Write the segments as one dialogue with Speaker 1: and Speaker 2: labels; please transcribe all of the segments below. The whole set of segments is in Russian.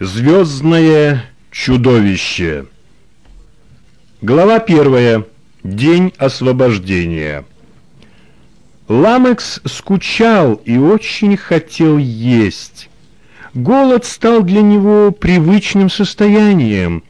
Speaker 1: Звездное чудовище. Глава первая. День освобождения. Ламекс скучал и очень хотел есть. Голод стал для него привычным состоянием.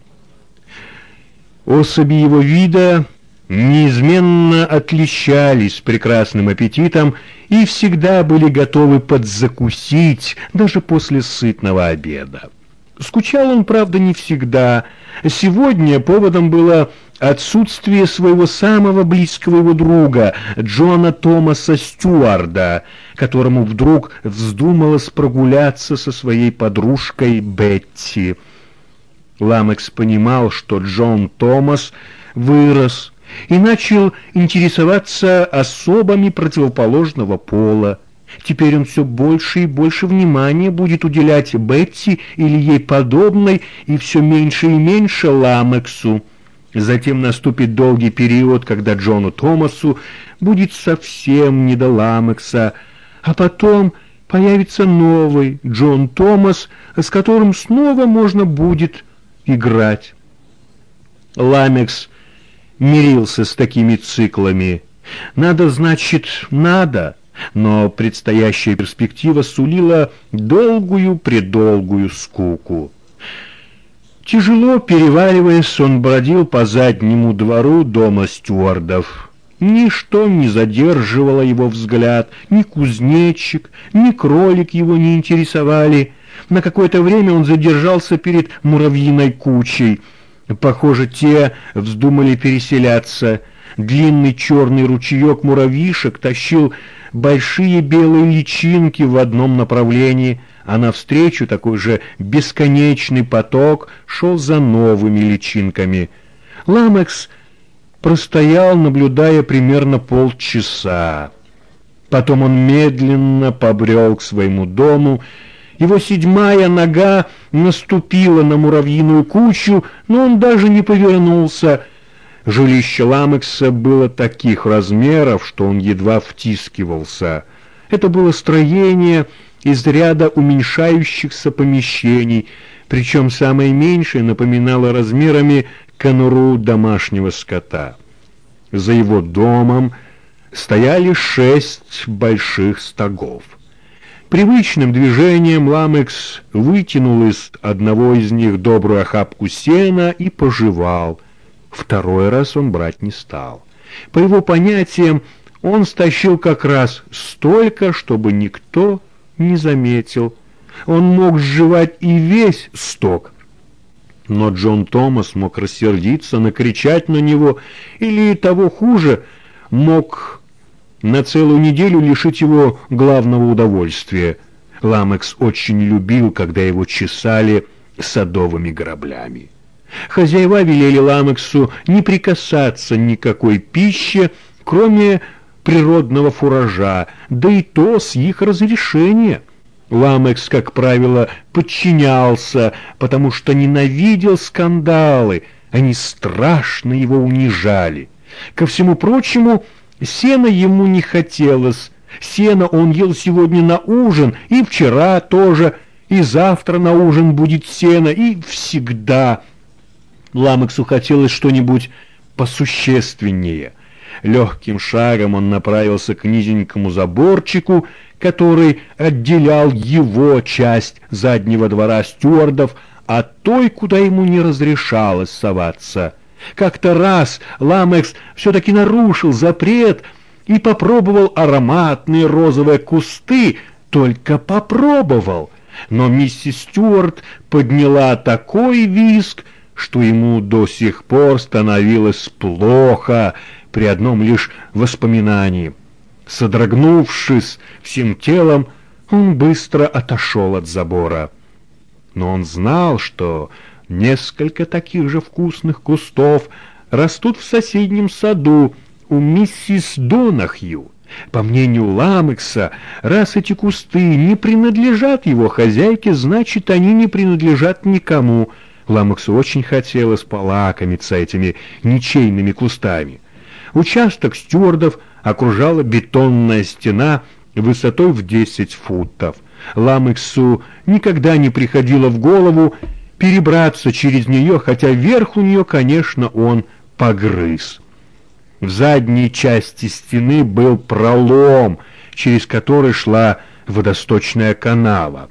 Speaker 1: Особи его вида неизменно отличались прекрасным аппетитом и всегда были готовы подзакусить даже после сытного обеда. Скучал он, правда, не всегда. Сегодня поводом было отсутствие своего самого близкого его друга, Джона Томаса Стюарда, которому вдруг вздумалось прогуляться со своей подружкой Бетти. Ламекс понимал, что Джон Томас вырос и начал интересоваться особами противоположного пола. Теперь он все больше и больше внимания будет уделять Бетти или ей подобной, и все меньше и меньше Ламексу. Затем наступит долгий период, когда Джону Томасу будет совсем не до Ламекса, а потом появится новый Джон Томас, с которым снова можно будет играть. Ламекс мирился с такими циклами. Надо, значит, надо — но предстоящая перспектива сулила долгую-предолгую скуку. Тяжело переваливаясь, он бродил по заднему двору дома стюардов. Ничто не задерживало его взгляд, ни кузнечик, ни кролик его не интересовали. На какое-то время он задержался перед муравьиной кучей. Похоже, те вздумали переселяться. Длинный черный ручеек муравьишек тащил большие белые личинки в одном направлении, а навстречу такой же бесконечный поток шел за новыми личинками. Ламекс простоял, наблюдая примерно полчаса. Потом он медленно побрел к своему дому. Его седьмая нога наступила на муравьиную кучу, но он даже не повернулся — Жилище Ламекса было таких размеров, что он едва втискивался. Это было строение из ряда уменьшающихся помещений, причем самое меньшее напоминало размерами конуру домашнего скота. За его домом стояли шесть больших стогов. Привычным движением Ламекс вытянул из одного из них добрую охапку сена и пожевал – Второй раз он брать не стал. По его понятиям, он стащил как раз столько, чтобы никто не заметил. Он мог сживать и весь сток. Но Джон Томас мог рассердиться, накричать на него, или того хуже, мог на целую неделю лишить его главного удовольствия. Ламекс очень любил, когда его чесали садовыми граблями. Хозяева велели Ламексу не прикасаться никакой пище, кроме природного фуража, да и то с их разрешения. Ламекс, как правило, подчинялся, потому что ненавидел скандалы, они страшно его унижали. Ко всему прочему, сена ему не хотелось, сено он ел сегодня на ужин, и вчера тоже, и завтра на ужин будет сено, и всегда – Ламексу хотелось что-нибудь посущественнее. Легким шагом он направился к низенькому заборчику, который отделял его часть заднего двора стюардов от той, куда ему не разрешалось соваться. Как-то раз Ламекс все-таки нарушил запрет и попробовал ароматные розовые кусты, только попробовал. Но миссис Стюарт подняла такой виск, что ему до сих пор становилось плохо при одном лишь воспоминании. Содрогнувшись всем телом, он быстро отошел от забора. Но он знал, что несколько таких же вкусных кустов растут в соседнем саду у миссис Донахью. По мнению Ламекса, раз эти кусты не принадлежат его хозяйке, значит, они не принадлежат никому — Ламаксу очень хотелось полакомиться этими ничейными кустами. Участок стюардов окружала бетонная стена высотой в 10 футов. Ламексу никогда не приходило в голову перебраться через нее, хотя верх у нее, конечно, он погрыз. В задней части стены был пролом, через который шла водосточная канава.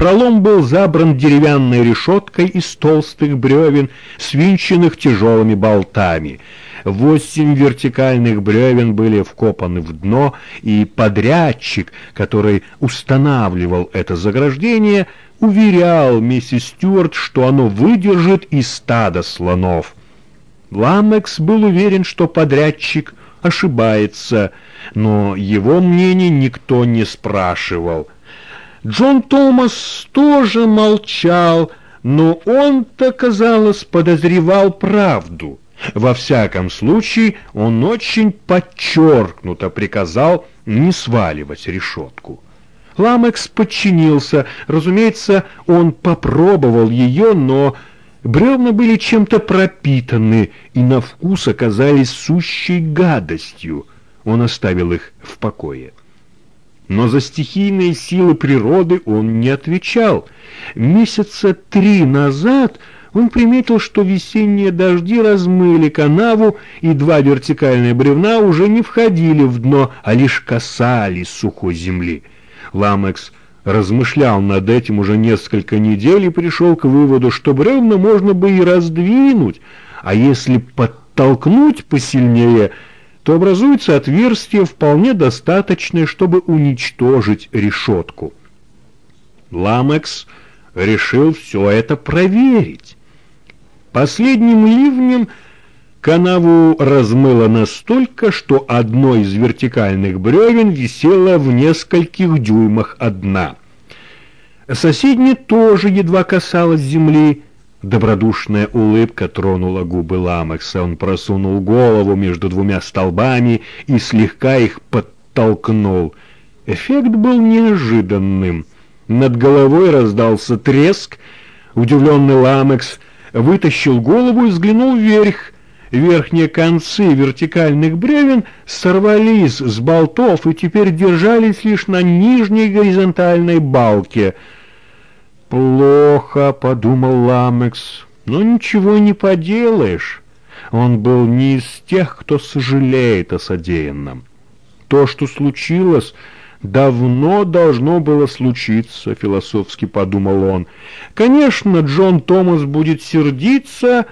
Speaker 1: Пролом был забран деревянной решеткой из толстых бревен, свинченных тяжелыми болтами. Восемь вертикальных бревен были вкопаны в дно, и подрядчик, который устанавливал это заграждение, уверял миссис Стюарт, что оно выдержит и стадо слонов. Ламекс был уверен, что подрядчик ошибается, но его мнение никто не спрашивал. Джон Томас тоже молчал, но он-то, казалось, подозревал правду. Во всяком случае, он очень подчеркнуто приказал не сваливать решетку. Ламекс подчинился. Разумеется, он попробовал ее, но бревна были чем-то пропитаны и на вкус оказались сущей гадостью. Он оставил их в покое. Но за стихийные силы природы он не отвечал. Месяца три назад он приметил, что весенние дожди размыли канаву, и два вертикальные бревна уже не входили в дно, а лишь касались сухой земли. Ламекс размышлял над этим уже несколько недель и пришел к выводу, что бревна можно бы и раздвинуть, а если подтолкнуть посильнее, то образуется отверстие вполне достаточное, чтобы уничтожить решетку. Ламекс решил все это проверить. Последним ливнем канаву размыло настолько, что одно из вертикальных бревен висело в нескольких дюймах от дна. Соседнее тоже едва касалось земли. Добродушная улыбка тронула губы Ламекса. Он просунул голову между двумя столбами и слегка их подтолкнул. Эффект был неожиданным. Над головой раздался треск. Удивленный Ламекс вытащил голову и взглянул вверх. Верхние концы вертикальных бревен сорвались с болтов и теперь держались лишь на нижней горизонтальной балке. «Плохо», — подумал Ламекс, — «но ничего не поделаешь». Он был не из тех, кто сожалеет о содеянном. То, что случилось давно должно было случиться, философски подумал он. Конечно, Джон Томас будет сердиться,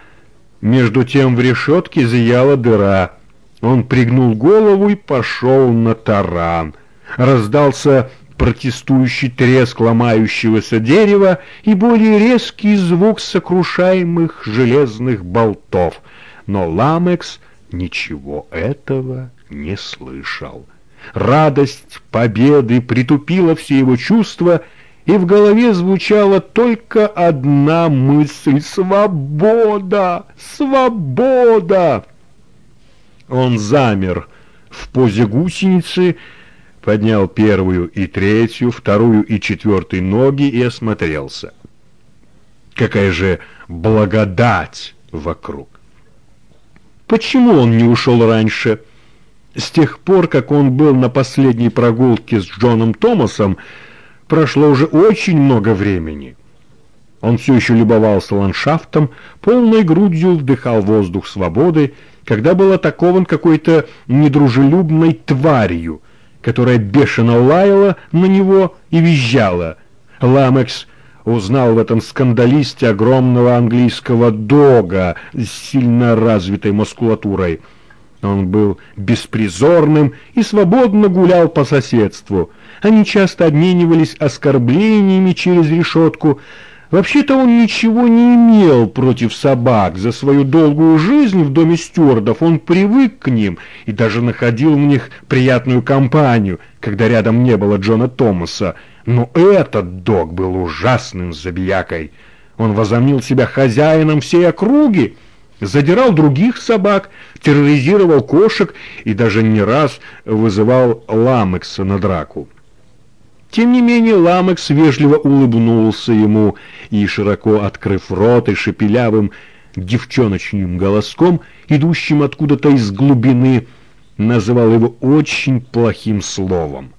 Speaker 1: между тем в решетке зияла дыра. Он пригнул голову и пошел на таран. Раздался протестующий треск ломающегося дерева и более резкий звук сокрушаемых железных болтов. Но Ламекс ничего этого не слышал. Радость победы притупила все его чувства, и в голове звучала только одна мысль — «Свобода! Свобода!» Он замер в позе гусеницы, поднял первую и третью, вторую и четвертую ноги и осмотрелся. Какая же благодать вокруг! Почему он не ушел раньше? С тех пор, как он был на последней прогулке с Джоном Томасом, прошло уже очень много времени. Он все еще любовался ландшафтом, полной грудью вдыхал воздух свободы, когда был атакован какой-то недружелюбной тварью, которая бешено лаяла на него и визжала. Ламекс узнал в этом скандалисте огромного английского дога с сильно развитой мускулатурой – он был беспризорным и свободно гулял по соседству. Они часто обменивались оскорблениями через решетку. Вообще-то он ничего не имел против собак. За свою долгую жизнь в доме стюардов он привык к ним и даже находил в них приятную компанию, когда рядом не было Джона Томаса. Но этот дог был ужасным забиякой. Он возомнил себя хозяином всей округи, задирал других собак, терроризировал кошек и даже не раз вызывал Ламекса на драку. Тем не менее Ламекс вежливо улыбнулся ему и, широко открыв рот и шепелявым девчоночным голоском, идущим откуда-то из глубины, называл его очень плохим словом.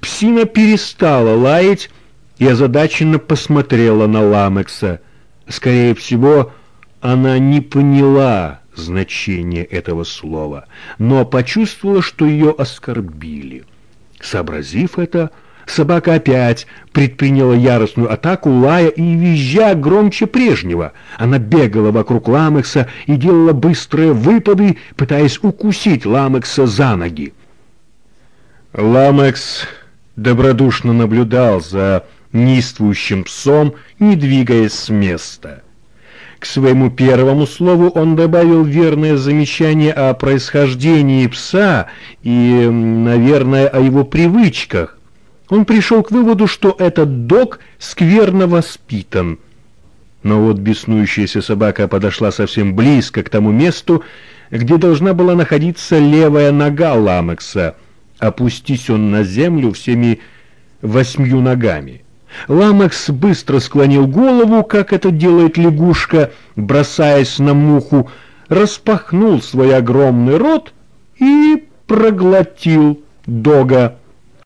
Speaker 1: Псина перестала лаять и озадаченно посмотрела на Ламекса. Скорее всего, она не поняла значение этого слова, но почувствовала, что ее оскорбили. Сообразив это, собака опять предприняла яростную атаку, лая и визжа громче прежнего. Она бегала вокруг Ламекса и делала быстрые выпады, пытаясь укусить Ламекса за ноги. Ламекс добродушно наблюдал за неистующим псом, не двигаясь с места. К своему первому слову он добавил верное замечание о происхождении пса и, наверное, о его привычках. Он пришел к выводу, что этот дог скверно воспитан. Но вот беснующаяся собака подошла совсем близко к тому месту, где должна была находиться левая нога Ламекса. Опустись он на землю всеми восьмью ногами. Ламекс быстро склонил голову, как это делает лягушка, бросаясь на муху, распахнул свой огромный рот и проглотил дога.